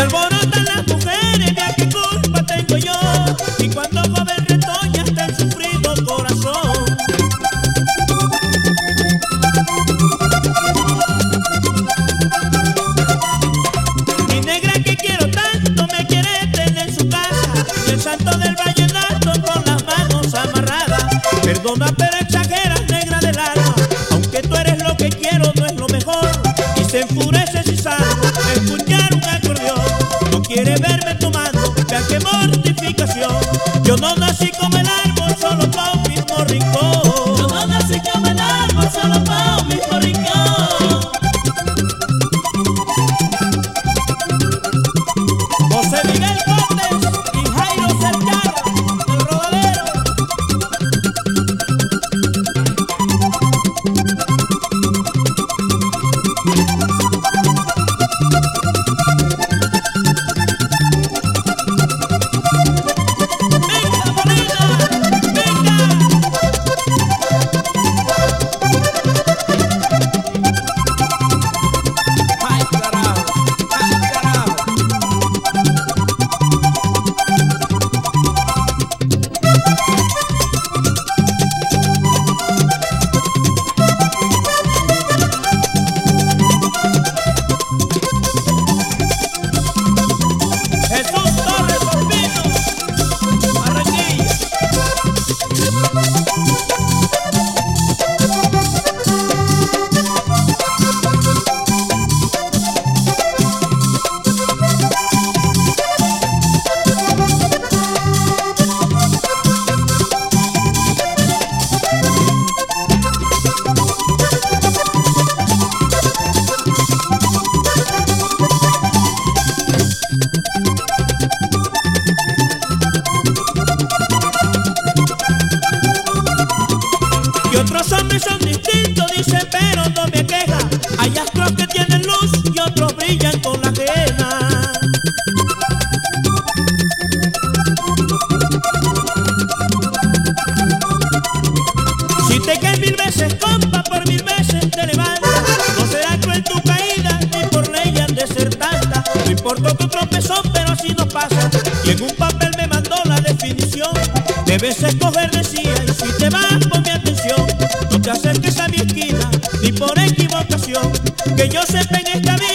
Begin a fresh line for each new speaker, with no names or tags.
Y las mujeres, ya que culpa tengo yo, y cuando joder de está están sufrido el corazón. Mi negra que quiero tanto me quiere tener su casa, y el salto del valle es alto
con las manos amarradas. Perdóname de chaqueras, negra de lara, aunque
tú eres lo que quiero no es lo mejor, y se enfurece si sabe escuchar un qué mortificación. Yo no nací como el distintos, dice, pero no me queja. Hay astros que tienen luz y otros brillan con la ajena. Si te caes mil veces, compa, por mil veces te levantas. No será cruel tu caída, ni por ley han de ser tanta. No importa tu tropezón, pero así no pasa. Y en un papel me mandó la definición. Debes escoger, decía, y si te vas, ponme Que yo sepa en esta vida,